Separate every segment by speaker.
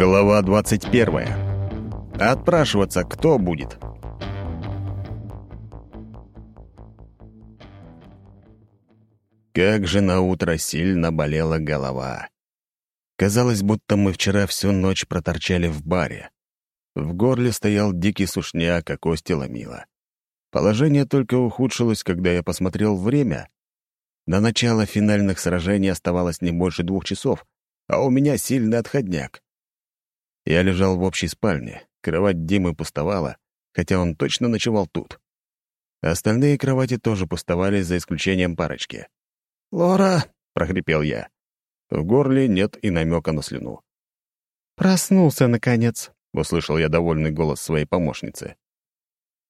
Speaker 1: Глава 21. Отпрашиваться кто будет? Как же на утро сильно болела голова. Казалось, будто мы вчера всю ночь проторчали в баре. В горле стоял дикий сушняк, а кости ломило. Положение только ухудшилось, когда я посмотрел время. До начала финальных сражений оставалось не больше двух часов, а у меня сильный отходняк. Я лежал в общей спальне. Кровать Димы пустовала, хотя он точно ночевал тут. Остальные кровати тоже пустовали, за исключением парочки. «Лора!» — прохрипел я. В горле нет и намека на слюну.
Speaker 2: «Проснулся, наконец», —
Speaker 1: услышал я довольный голос своей помощницы.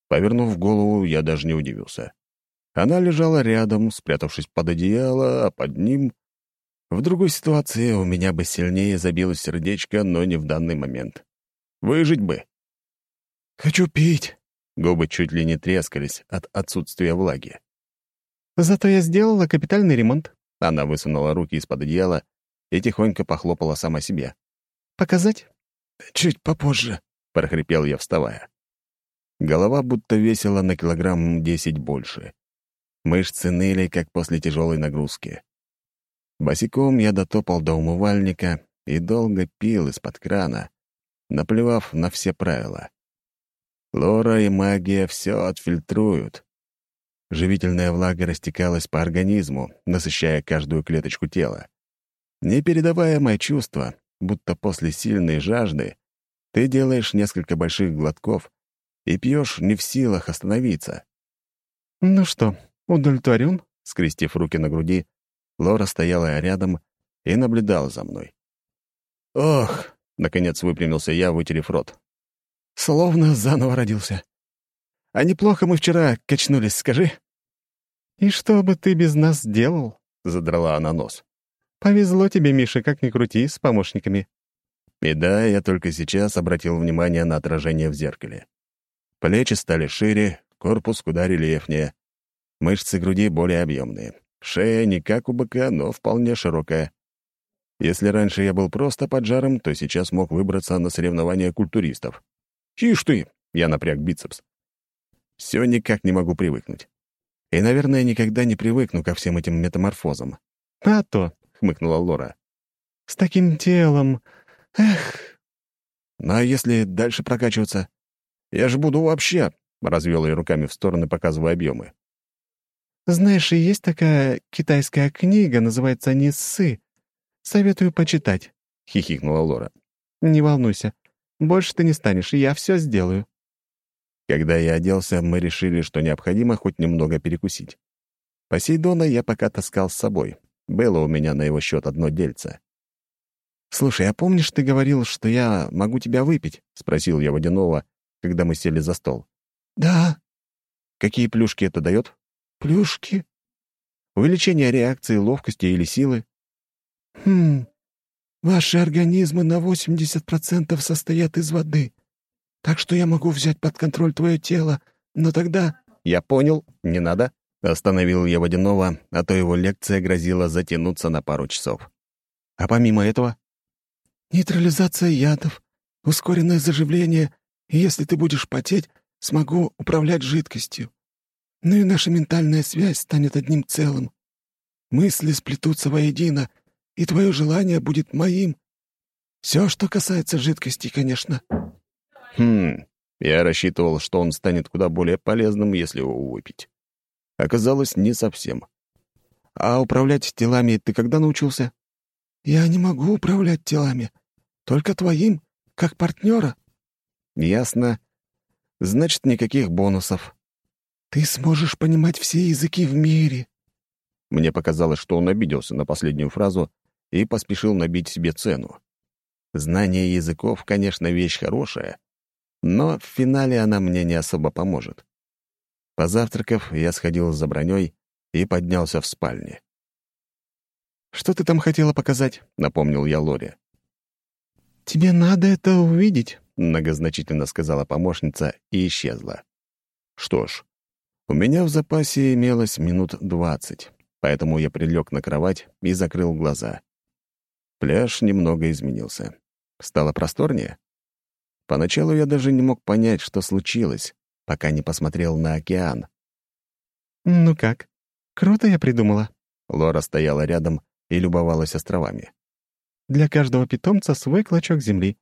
Speaker 1: Повернув голову, я даже не удивился. Она лежала рядом, спрятавшись под одеяло, а под ним в другой ситуации у меня бы сильнее забилось сердечко, но не в данный момент. Выжить бы.
Speaker 2: «Хочу пить».
Speaker 1: Губы чуть ли не трескались от отсутствия влаги.
Speaker 2: «Зато я сделала капитальный ремонт».
Speaker 1: Она высунула руки из-под одеяла и тихонько похлопала сама себе.
Speaker 2: «Показать?»
Speaker 1: «Чуть попозже», — прохрипел я, вставая. Голова будто весила на килограмм десять больше. Мышцы ныли, как после тяжелой нагрузки. Босиком я дотопал до умывальника и долго пил из-под крана, наплевав на все правила. Лора и магия все отфильтруют. Живительная влага растекалась по организму, насыщая каждую клеточку тела. Непередаваемое чувство, будто после сильной жажды ты делаешь несколько больших глотков и пьешь не в силах остановиться.
Speaker 2: «Ну что, удовлетворен?»
Speaker 1: Скрестив руки на груди, Лора стояла рядом и наблюдала за мной. «Ох!» — наконец выпрямился я, вытерев рот.
Speaker 2: «Словно заново родился. А неплохо мы вчера качнулись, скажи». «И что бы ты без нас делал?» — задрала она нос. «Повезло тебе, Миша, как ни крути, с помощниками».
Speaker 1: И да, я только сейчас обратил внимание на отражение в зеркале. Плечи стали шире, корпус куда рельефнее, мышцы груди более объемные. Шея не как у быка, но вполне широкая. Если раньше я был просто поджаром, то сейчас мог выбраться на соревнования культуристов. «Ишь ты!» — я напряг бицепс. Все никак не могу привыкнуть. И, наверное, никогда не привыкну ко всем этим метаморфозам.
Speaker 2: «А то!» — хмыкнула Лора. «С таким телом! Эх!»
Speaker 1: «Ну а если дальше прокачиваться? Я же буду вообще...» — развел я руками в стороны, показывая объемы.
Speaker 2: Знаешь, есть такая китайская книга, называется «Ниссы». Советую почитать», — хихикнула Лора. «Не волнуйся, больше ты не станешь, и я все сделаю».
Speaker 1: Когда я оделся, мы решили, что необходимо хоть немного перекусить. Посейдона я пока таскал с собой. Было у меня на его счет одно дельце.
Speaker 2: «Слушай, а помнишь, ты говорил, что я могу тебя выпить?» — спросил я Водянова, когда мы сели за стол.
Speaker 3: «Да».
Speaker 1: «Какие плюшки это дает?»
Speaker 3: Плюшки?
Speaker 2: Увеличение реакции, ловкости или силы?
Speaker 3: Хм, ваши организмы на 80% состоят из воды. Так что я могу взять под контроль твое тело, но тогда...
Speaker 1: Я понял, не надо. Остановил я водяного, а то его лекция грозила затянуться на пару часов. А помимо этого?
Speaker 3: Нейтрализация ядов, ускоренное заживление, и если ты будешь потеть, смогу управлять жидкостью. Ну и наша ментальная связь станет одним целым. Мысли сплетутся воедино, и твое желание будет моим. Все, что касается жидкости, конечно.
Speaker 1: Хм, я рассчитывал, что он станет куда более полезным, если его выпить. Оказалось, не совсем. А управлять телами ты когда научился?
Speaker 3: Я не могу управлять телами. Только твоим, как партнера.
Speaker 1: Ясно. Значит, никаких бонусов.
Speaker 3: «Ты сможешь понимать все языки в мире».
Speaker 1: Мне показалось, что он обиделся на последнюю фразу и поспешил набить себе цену. Знание языков, конечно, вещь хорошая, но в финале она мне не особо поможет. Позавтракав, я сходил за броней и поднялся в спальне.
Speaker 2: «Что ты там хотела показать?» — напомнил я Лоре.
Speaker 3: «Тебе надо это увидеть», —
Speaker 1: многозначительно сказала помощница и исчезла. Что ж, у меня в запасе имелось минут двадцать, поэтому я прилег на кровать и закрыл глаза. Пляж немного изменился. Стало просторнее? Поначалу я даже не мог понять, что случилось, пока не посмотрел на океан.
Speaker 2: «Ну как? Круто я придумала».
Speaker 1: Лора стояла рядом и любовалась островами.
Speaker 2: «Для каждого питомца свой клочок земли.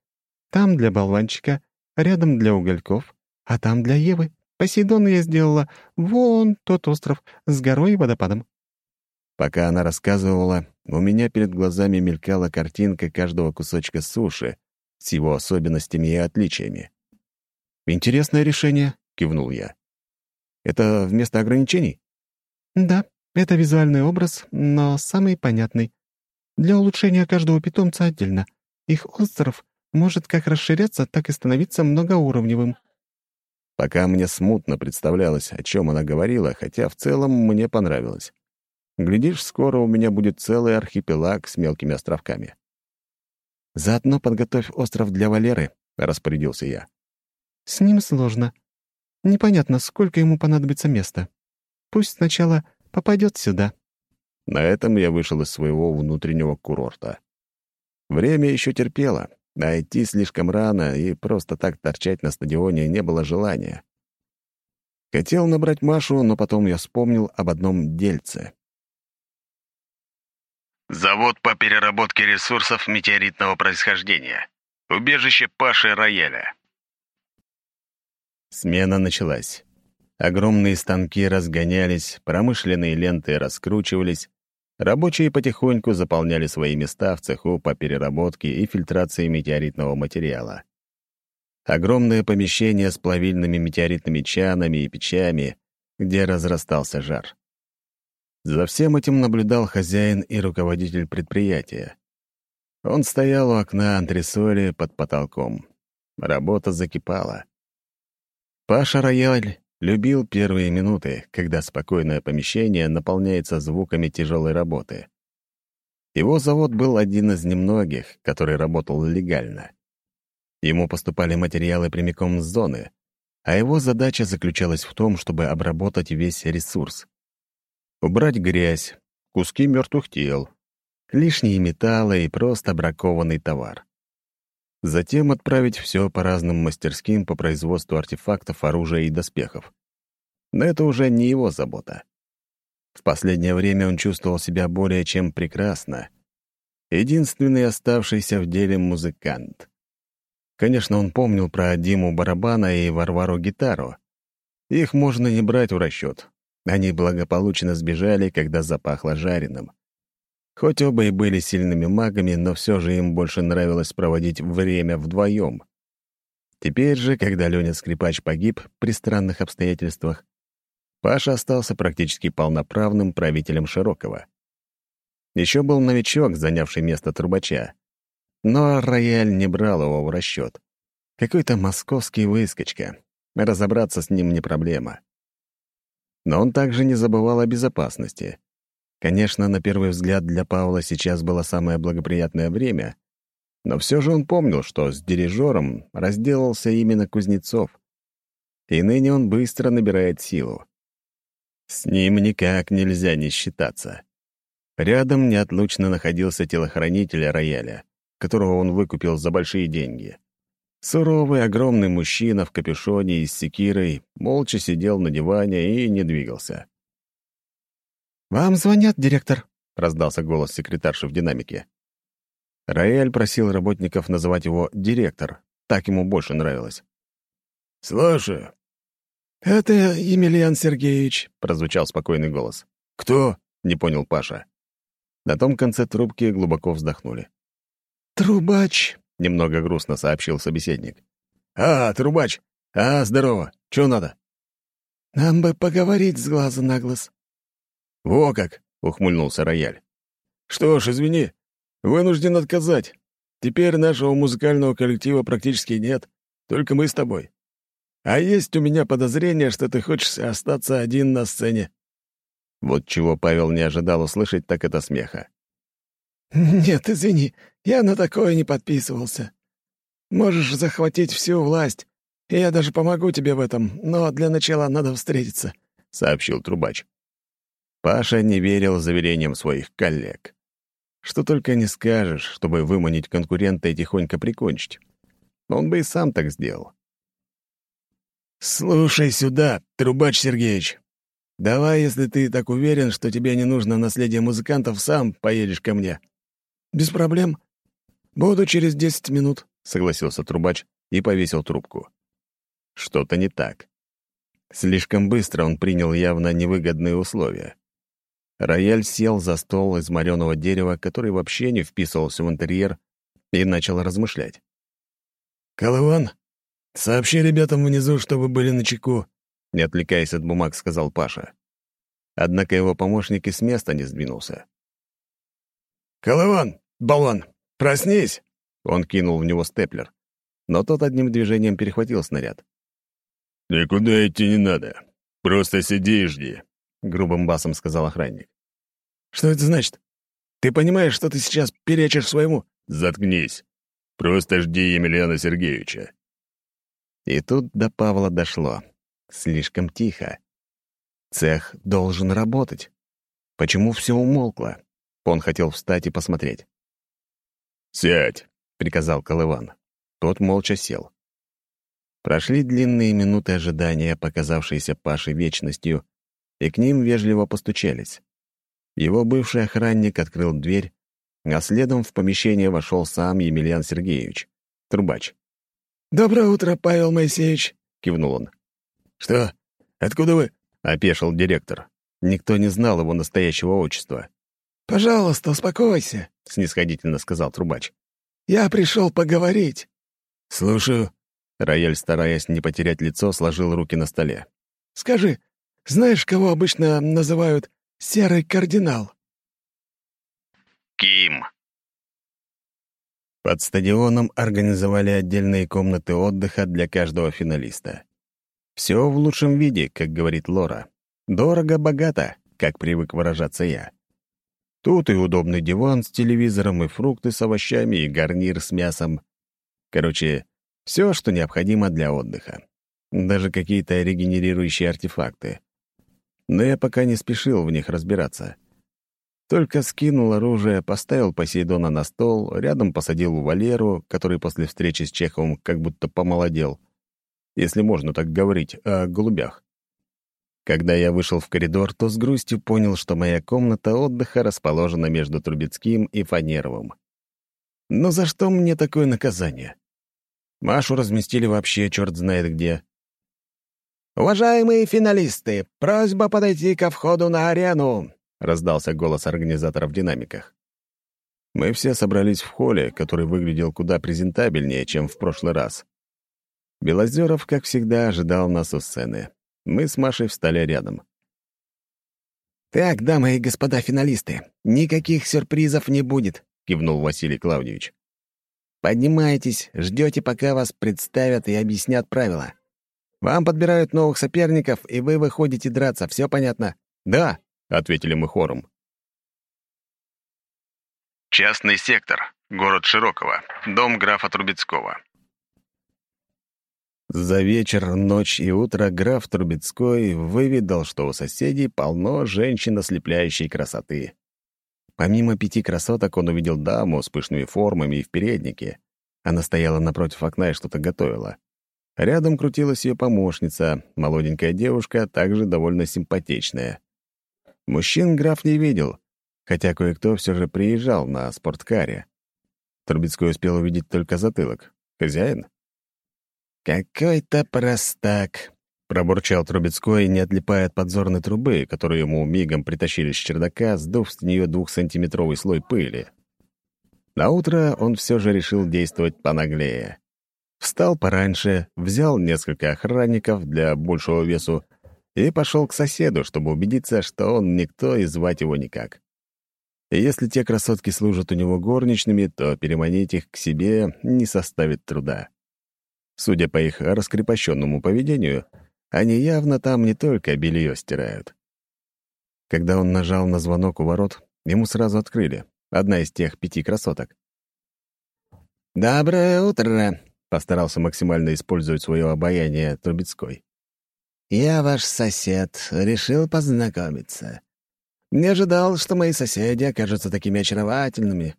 Speaker 2: Там для болванчика, рядом для угольков, а там для Евы. Посейдону я сделала вон тот остров с горой и водопадом».
Speaker 1: Пока она рассказывала, у меня перед глазами мелькала картинка каждого кусочка суши с его особенностями и отличиями. «Интересное решение», — кивнул я. «Это вместо ограничений?»
Speaker 2: «Да, это визуальный образ, но самый понятный. Для улучшения каждого питомца отдельно. Их остров может как расширяться, так и становиться многоуровневым».
Speaker 1: Пока мне смутно представлялось, о чем она говорила, хотя в целом мне понравилось. Глядишь, скоро у меня будет целый архипелаг с мелкими островками. «Заодно подготовь остров для Валеры», — распорядился я.
Speaker 2: «С ним сложно. Непонятно, сколько ему понадобится места. Пусть сначала попадет сюда».
Speaker 1: На этом я вышел из своего внутреннего курорта. Время еще терпело, а идти слишком рано и просто так торчать на стадионе не было желания. Хотел набрать Машу, но потом я вспомнил об одном дельце.
Speaker 4: Завод по переработке ресурсов метеоритного происхождения. Убежище Паши Рояля.
Speaker 1: Смена началась. Огромные станки разгонялись, промышленные ленты раскручивались, Рабочие потихоньку заполняли свои места в цеху по переработке и фильтрации метеоритного материала. Огромное помещение с плавильными метеоритными чанами и печами, где разрастался жар. За всем этим наблюдал хозяин и руководитель предприятия. Он стоял у окна антресоли под потолком. Работа закипала. Паша Рояль Любил первые минуты, когда спокойное помещение наполняется звуками тяжелой работы. Его завод был один из немногих, который работал легально. Ему поступали материалы прямиком с зоны, а его задача заключалась в том, чтобы обработать весь ресурс. Убрать грязь, куски мертвых тел, лишние металлы и просто бракованный товар. Затем отправить все по разным мастерским по производству артефактов, оружия и доспехов. Но это уже не его забота. В последнее время он чувствовал себя более чем прекрасно. Единственный оставшийся в деле музыкант. Конечно, он помнил про Диму барабана и Варвару гитару. Их можно не брать в расчет. Они благополучно сбежали, когда запахло жареным. Хоть оба и были сильными магами, но все же им больше нравилось проводить время вдвоем. Теперь же, когда Леня Скрипач погиб при странных обстоятельствах, Паша остался практически полноправным правителем Широкого. Еще был новичок, занявший место трубача. Но рояль не брал его в расчет. Какой-то московский выскочка. Разобраться с ним не проблема. Но он также не забывал о безопасности. Конечно, на первый взгляд для Павла сейчас было самое благоприятное время, но все же он помнил, что с дирижером разделался именно Кузнецов. И ныне он быстро набирает силу. С ним никак нельзя не считаться. Рядом неотлучно находился телохранитель рояля, которого он выкупил за большие деньги. Суровый, огромный мужчина в капюшоне и с секирой молча сидел на диване и не двигался.
Speaker 2: «Вам звонят, директор», — раздался голос секретарши в динамике.
Speaker 1: Раэль просил работников называть его «директор», так ему больше нравилось.
Speaker 3: «Слушаю». «Это Емельян Сергеевич», — прозвучал спокойный голос.
Speaker 1: «Кто?» — не понял Паша. На том конце трубки глубоко вздохнули.
Speaker 3: «Трубач», —
Speaker 1: немного грустно сообщил собеседник.
Speaker 3: «А, трубач! А, здорово! Чего надо?» «Нам бы поговорить с глаза на глаз».
Speaker 1: «Во как!» — ухмыльнулся рояль.
Speaker 3: «Что ж, извини, вынужден отказать. Теперь нашего музыкального коллектива практически нет, только мы с тобой. А есть у меня подозрение, что ты хочешь остаться один на сцене».
Speaker 1: Вот чего Павел не ожидал услышать, так это смеха.
Speaker 3: «Нет, извини, я на такое не подписывался. Можешь захватить всю власть, и я даже помогу тебе в этом, но для начала надо встретиться», —
Speaker 1: сообщил трубач. Паша не верил заверениям своих коллег. Что только не скажешь, чтобы выманить конкурента и тихонько прикончить. Он бы и сам так сделал. «Слушай сюда, Трубач Сергеевич. Давай, если ты так уверен, что тебе не нужно наследие музыкантов, сам поедешь ко мне».
Speaker 3: «Без проблем. Буду через десять минут», —
Speaker 1: согласился Трубач и повесил трубку. Что-то не так. Слишком быстро он принял явно невыгодные условия. Рояль сел за стол из мореного дерева, который вообще не вписывался в интерьер, и начал размышлять.
Speaker 2: «Колыван, сообщи ребятам внизу, чтобы были на чеку»,
Speaker 1: не отвлекаясь от бумаг, сказал Паша. Однако его помощник и с места не сдвинулся.
Speaker 2: «Колыван, болван, проснись!»
Speaker 1: Он кинул в него степлер, но тот одним движением перехватил снаряд.
Speaker 5: «Никуда идти не надо. Просто сиди и жди.
Speaker 1: — грубым басом сказал охранник.
Speaker 2: «Что это значит? Ты понимаешь, что ты сейчас перечишь своему?»
Speaker 5: «Заткнись. Просто жди Емельяна Сергеевича».
Speaker 1: И тут до Павла дошло. Слишком тихо. Цех должен работать. Почему все умолкло? Он хотел встать и посмотреть.
Speaker 5: «Сядь», —
Speaker 1: приказал Колыван. Тот молча сел. Прошли длинные минуты ожидания, показавшиеся Паше вечностью, и к ним вежливо постучались. Его бывший охранник открыл дверь, а следом в помещение вошел сам Емельян Сергеевич, трубач.
Speaker 3: «Доброе утро, Павел Моисеевич», — кивнул он.
Speaker 2: «Что? Откуда вы?»
Speaker 1: — опешил директор. Никто не знал его настоящего отчества.
Speaker 3: «Пожалуйста, успокойся», —
Speaker 1: снисходительно сказал трубач.
Speaker 3: «Я пришел поговорить».
Speaker 2: «Слушаю».
Speaker 1: Рояль, стараясь не потерять лицо, сложил руки на столе.
Speaker 3: «Скажи, знаешь, кого обычно называют «серый кардинал»?»
Speaker 4: Ким.
Speaker 1: Под стадионом организовали отдельные комнаты отдыха для каждого финалиста. Все в лучшем виде, как говорит Лора. Дорого-богато, как привык выражаться я. Тут и удобный диван с телевизором, и фрукты с овощами, и гарнир с мясом. Короче, все, что необходимо для отдыха. Даже какие-то регенерирующие артефакты но я пока не спешил в них разбираться. Только скинул оружие, поставил Посейдона на стол, рядом посадил Валеру, который после встречи с Чеховым как будто помолодел. Если можно так говорить о голубях. Когда я вышел в коридор, то с грустью понял, что моя комната отдыха расположена между Трубецким и Фанеровым. Но за что мне такое наказание? Машу разместили вообще черт знает где.
Speaker 3: «Уважаемые финалисты, просьба подойти ко входу на арену!» — раздался голос организатора в динамиках.
Speaker 1: Мы все собрались в холле, который выглядел куда презентабельнее, чем в прошлый раз. Белозеров, как всегда, ожидал нас у сцены. Мы с Машей встали рядом.
Speaker 3: «Так, дамы и господа финалисты, никаких сюрпризов не будет», — кивнул Василий Клавдевич. «Поднимайтесь, ждете, пока вас представят и объяснят правила. Вам подбирают новых соперников, и вы выходите драться, все понятно?»
Speaker 1: «Да», — ответили мы хором.
Speaker 4: Частный сектор. Город Широкого. Дом графа Трубецкого.
Speaker 1: За вечер, ночь и утро граф Трубецкой выведал, что у соседей полно женщин ослепляющей красоты. Помимо пяти красоток он увидел даму с пышными формами и в переднике. Она стояла напротив окна и что-то готовила. Рядом крутилась ее помощница, молоденькая девушка, также довольно симпатичная. Мужчин граф не видел, хотя кое-кто все же приезжал на спорткаре. Трубецкой успел увидеть только затылок. Хозяин? «Какой-то простак», — пробурчал Трубецкой, не отлипая от подзорной трубы, которую ему мигом притащили с чердака, сдув с нее двухсантиметровый слой пыли. На утро он все же решил действовать понаглее. Встал пораньше, взял несколько охранников для большего весу и пошел к соседу, чтобы убедиться, что он никто и звать его никак. Если те красотки служат у него горничными, то переманить их к себе не составит труда. Судя по их раскрепощенному поведению, они явно там не только белье стирают. Когда он нажал на звонок у ворот, ему сразу открыли. Одна из тех пяти красоток.
Speaker 3: «Доброе утро!»
Speaker 1: Постарался максимально использовать свое обаяние Трубецкой.
Speaker 3: «Я ваш сосед, решил познакомиться.
Speaker 1: Не ожидал, что мои соседи окажутся такими очаровательными».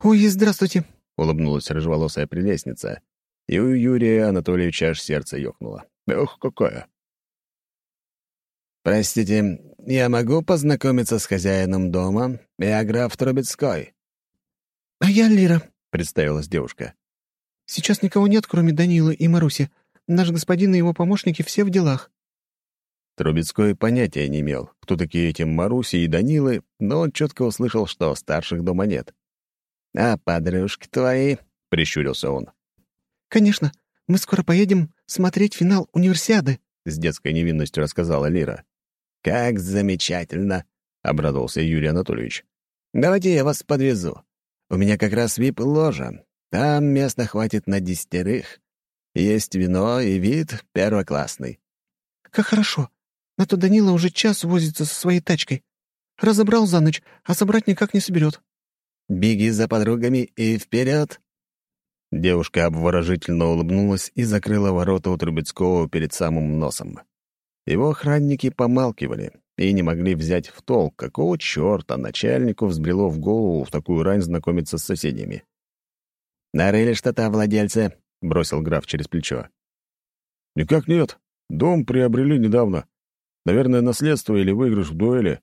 Speaker 3: «Ой, здравствуйте», —
Speaker 1: улыбнулась рыжеволосая прелестница, и у Юрия Анатольевича аж сердце ёкнуло. «Ох, какое!» «Простите, я могу познакомиться с хозяином дома? Я граф Трубецкой».
Speaker 3: «А я Лира», —
Speaker 1: представилась девушка.
Speaker 3: «Сейчас никого нет, кроме Данилы и Маруси. Наш господин и его помощники все в делах».
Speaker 1: Трубецкой понятия не имел, кто такие эти Маруси и Данилы, но он четко услышал, что старших дома нет. «А подружки твои?» — прищурился он.
Speaker 3: «Конечно. Мы скоро поедем смотреть финал универсиады», —
Speaker 1: с детской невинностью рассказала Лира. «Как замечательно!» — обрадовался Юрий Анатольевич. «Давайте я вас подвезу. У меня как раз вип-ложа. Там места хватит на десятерых. Есть вино и вид первоклассный».
Speaker 3: «Как хорошо. А то Данила уже час возится со своей тачкой. Разобрал за ночь, а собрать никак не соберет.
Speaker 1: «Беги за подругами и вперед!» Девушка обворожительно улыбнулась и закрыла ворота у Трубецкого перед самым носом. Его охранники помалкивали и не могли взять в толк, какого черта начальнику взбрело в голову в такую рань знакомиться с соседями. «Нарыли что-то владельцы?» — бросил граф через плечо.
Speaker 5: «Никак нет. Дом приобрели недавно. Наверное, наследство или выигрыш в дуэли.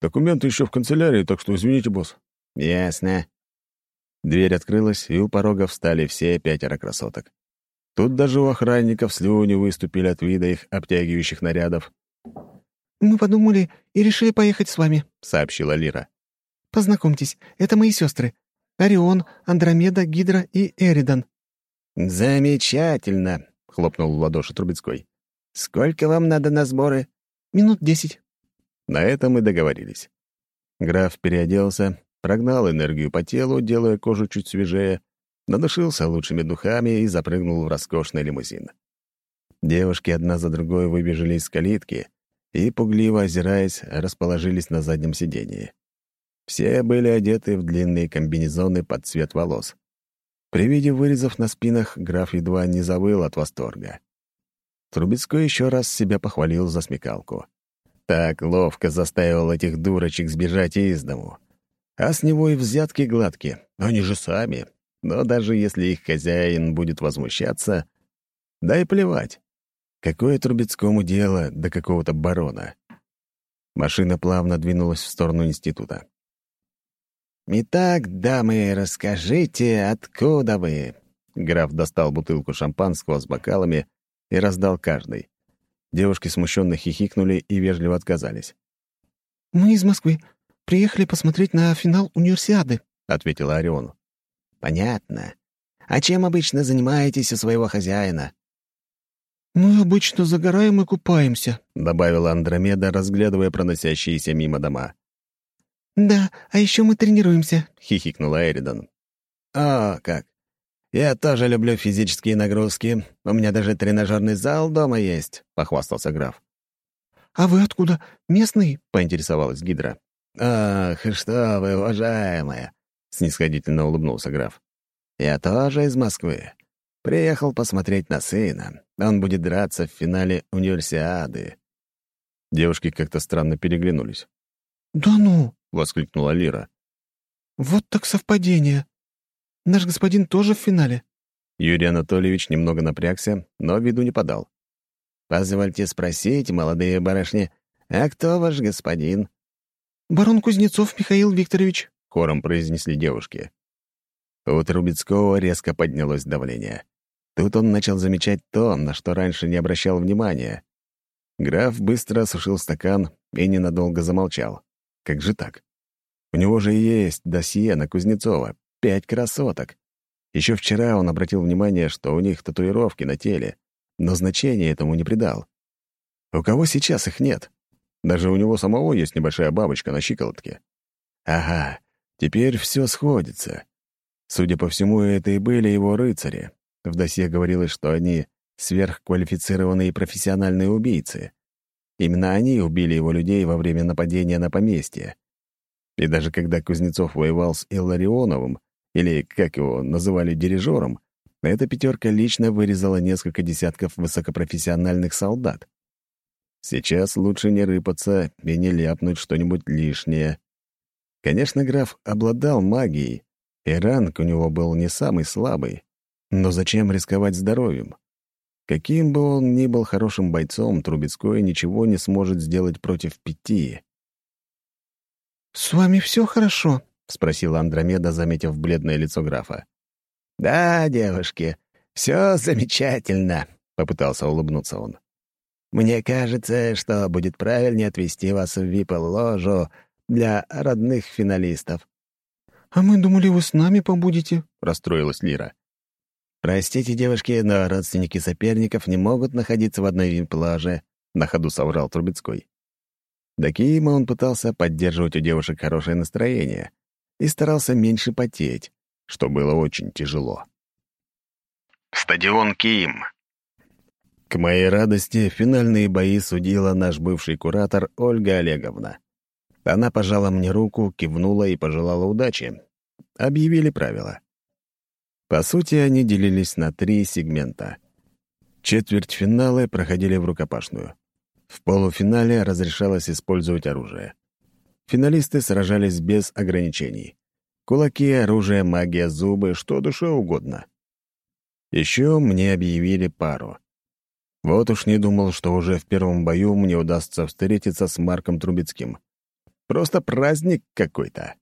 Speaker 5: Документы еще в канцелярии, так что извините, босс».
Speaker 1: «Ясно». Дверь открылась, и у порога встали все пятеро красоток. Тут даже у охранников слюни выступили от вида их обтягивающих нарядов.
Speaker 3: «Мы подумали и решили поехать с вами», —
Speaker 1: сообщила Лира.
Speaker 3: «Познакомьтесь, это мои сестры. Орион, Андромеда, Гидра и Эридан».
Speaker 1: «Замечательно», — хлопнул в ладоши Трубецкой. «Сколько вам надо на сборы?»
Speaker 3: «Минут десять».
Speaker 1: На этом и договорились. Граф переоделся, прогнал энергию по телу, делая кожу чуть свежее, надушился лучшими духами и запрыгнул в роскошный лимузин. Девушки одна за другой выбежали из калитки и, пугливо озираясь, расположились на заднем сидении. Все были одеты в длинные комбинезоны под цвет волос. При виде вырезов на спинах граф едва не завыл от восторга. Трубецкой еще раз себя похвалил за смекалку. Так ловко заставил этих дурочек сбежать из дому. А с него и взятки гладкие, они же сами. Но даже если их хозяин будет возмущаться, да и плевать. Какое Трубецкому дело до какого-то барона? Машина плавно двинулась в сторону института. «Итак, дамы, расскажите, откуда вы?» Граф достал бутылку шампанского с бокалами и раздал каждый. Девушки смущенно хихикнули и вежливо отказались.
Speaker 3: «Мы из Москвы. Приехали посмотреть на финал универсиады», —
Speaker 1: ответила Орион. «Понятно. А чем обычно занимаетесь у своего хозяина?»
Speaker 3: «Мы обычно загораем и купаемся», —
Speaker 1: добавила Андромеда, разглядывая проносящиеся мимо дома.
Speaker 3: «Да, а еще мы тренируемся», —
Speaker 1: хихикнула Эридан. «О, как! Я тоже люблю физические нагрузки. У меня даже тренажерный зал дома есть», — похвастался граф.
Speaker 3: «А вы откуда? Местный?»
Speaker 1: — поинтересовалась Гидра. «Ах, что вы, уважаемая!» — снисходительно улыбнулся граф. «Я тоже из Москвы. Приехал посмотреть на сына. Он будет драться в финале универсиады». Девушки как-то странно переглянулись.
Speaker 3: «Да ну!»
Speaker 1: — воскликнула Лира.
Speaker 3: «Вот так совпадение. Наш господин тоже в финале».
Speaker 1: Юрий Анатольевич немного напрягся, но виду не подал. «Позвольте спросить, молодые барышни, а кто ваш господин?»
Speaker 3: «Барон Кузнецов Михаил Викторович», —
Speaker 1: хором произнесли девушки. У Трубецкого резко поднялось давление. Тут он начал замечать то, на что раньше не обращал внимания. Граф быстро осушил стакан и ненадолго замолчал. Как же так? У него же есть досье на Кузнецова. Пять красоток. Еще вчера он обратил внимание, что у них татуировки на теле, но значения этому не придал. У кого сейчас их нет? Даже у него самого есть небольшая бабочка на щиколотке. Ага, теперь все сходится. Судя по всему, это и были его рыцари. В досье говорилось, что они сверхквалифицированные профессиональные убийцы. Именно они убили его людей во время нападения на поместье. И даже когда Кузнецов воевал с Илларионовым, или, как его называли, дирижером, эта пятерка лично вырезала несколько десятков высокопрофессиональных солдат. Сейчас лучше не рыпаться и не ляпнуть что-нибудь лишнее. Конечно, граф обладал магией, и ранг у него был не самый слабый. Но зачем рисковать здоровьем? Каким бы он ни был хорошим бойцом, Трубецкой ничего не сможет сделать против пяти.
Speaker 3: «С вами все хорошо?»
Speaker 1: — спросила Андромеда, заметив бледное лицо графа.
Speaker 6: «Да, девушки, все замечательно», — попытался улыбнуться он. «Мне кажется, что будет правильнее отвезти вас в вип-ложу для родных финалистов».
Speaker 3: «А мы думали, вы с нами побудете», —
Speaker 1: расстроилась Лира. «Простите, девушки, но родственники соперников не могут находиться в одной вип-ложе», — на ходу соврал Трубецкой. До Киима он пытался поддерживать у девушек хорошее настроение и старался меньше потеть, что было очень тяжело.
Speaker 4: Стадион Киим.
Speaker 1: К моей радости, финальные бои судила наш бывший куратор Ольга Олеговна. Она пожала мне руку, кивнула и пожелала удачи. Объявили правила. По сути, они делились на три сегмента. Четвертьфиналы проходили в рукопашную. В полуфинале разрешалось использовать оружие. Финалисты сражались без ограничений. Кулаки, оружие, магия, зубы, что душе угодно. Еще мне объявили пару. Вот уж не думал, что уже в первом бою мне удастся встретиться с Марком Трубецким. Просто праздник какой-то.